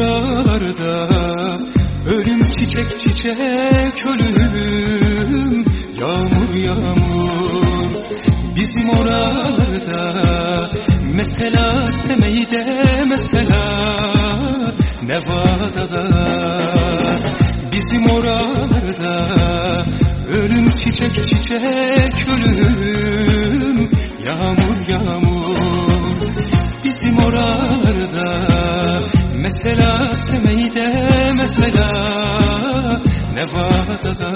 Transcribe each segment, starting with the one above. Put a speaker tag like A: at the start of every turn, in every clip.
A: buralarda Ölüm çiçek çiçek ölüm. Yağmur yağmur. Bizim oralarda Mesela Semeyde mesela Nevada'da Bizim oralarda Ölüm çiçek çiçek ölüm. Yağmur yağmur. Bizim oralarda Mesela Semeyde mesela. Nevada'da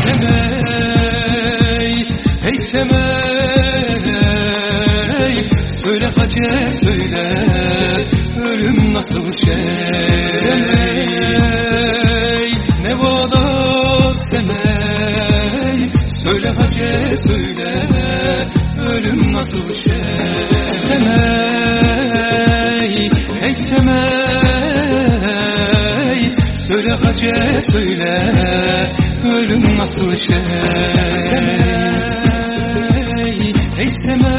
A: Semey Hey Semey Söyle Hacer söyle. Ölüm nasıl şey? Semey Nevada Semey Söyle Hacer söyle. Ölüm nasıl şey? Semey Hacer söyle Ölüm nasıl şey? Hey Semey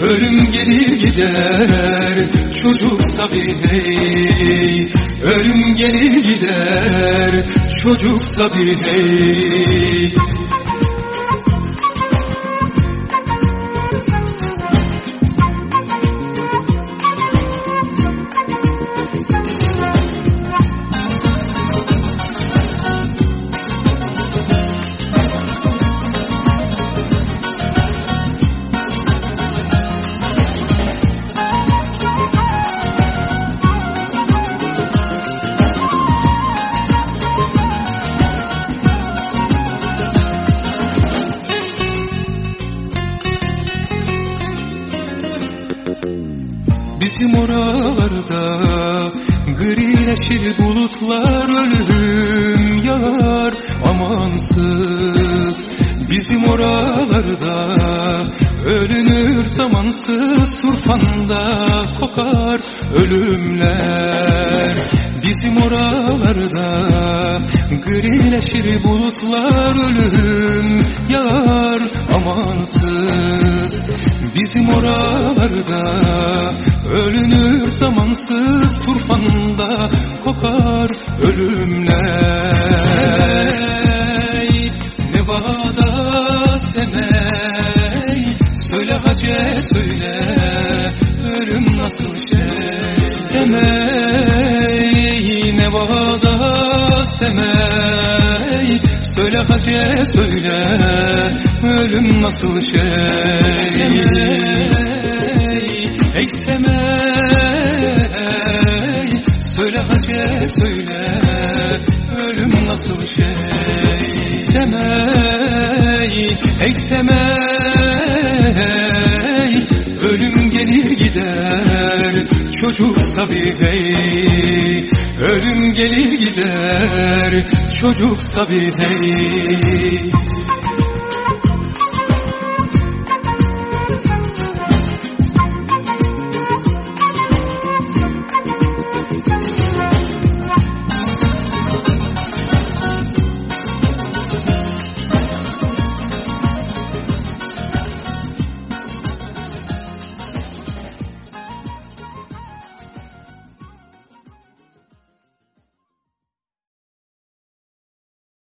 A: Ölüm gelir gider Çocuk tabi hey. Ölüm gelir gider Çocuk tabi hey oralarda grileşir bulutlar ölüm yağar. Amansız Bizim oralarda ölünür zamansız turfanda kokar ölümler Bizim oralarda grileşir bulutlar ölüm yağar amansız. Bizim oralarda ölünür zamansız turfanda kokar ölümler. Nevada semey Söyle Hacer söyle ölüm nasıl şey Semey Söyle Hacer söyle ölüm nasıl şey? Ey Semey Söyle Hacer söyle ölüm nasıl şey? Semey Ey Semey Ölüm gelir gider Çocuk tabi hey Ölüm gelir gider Çocuk tabi hey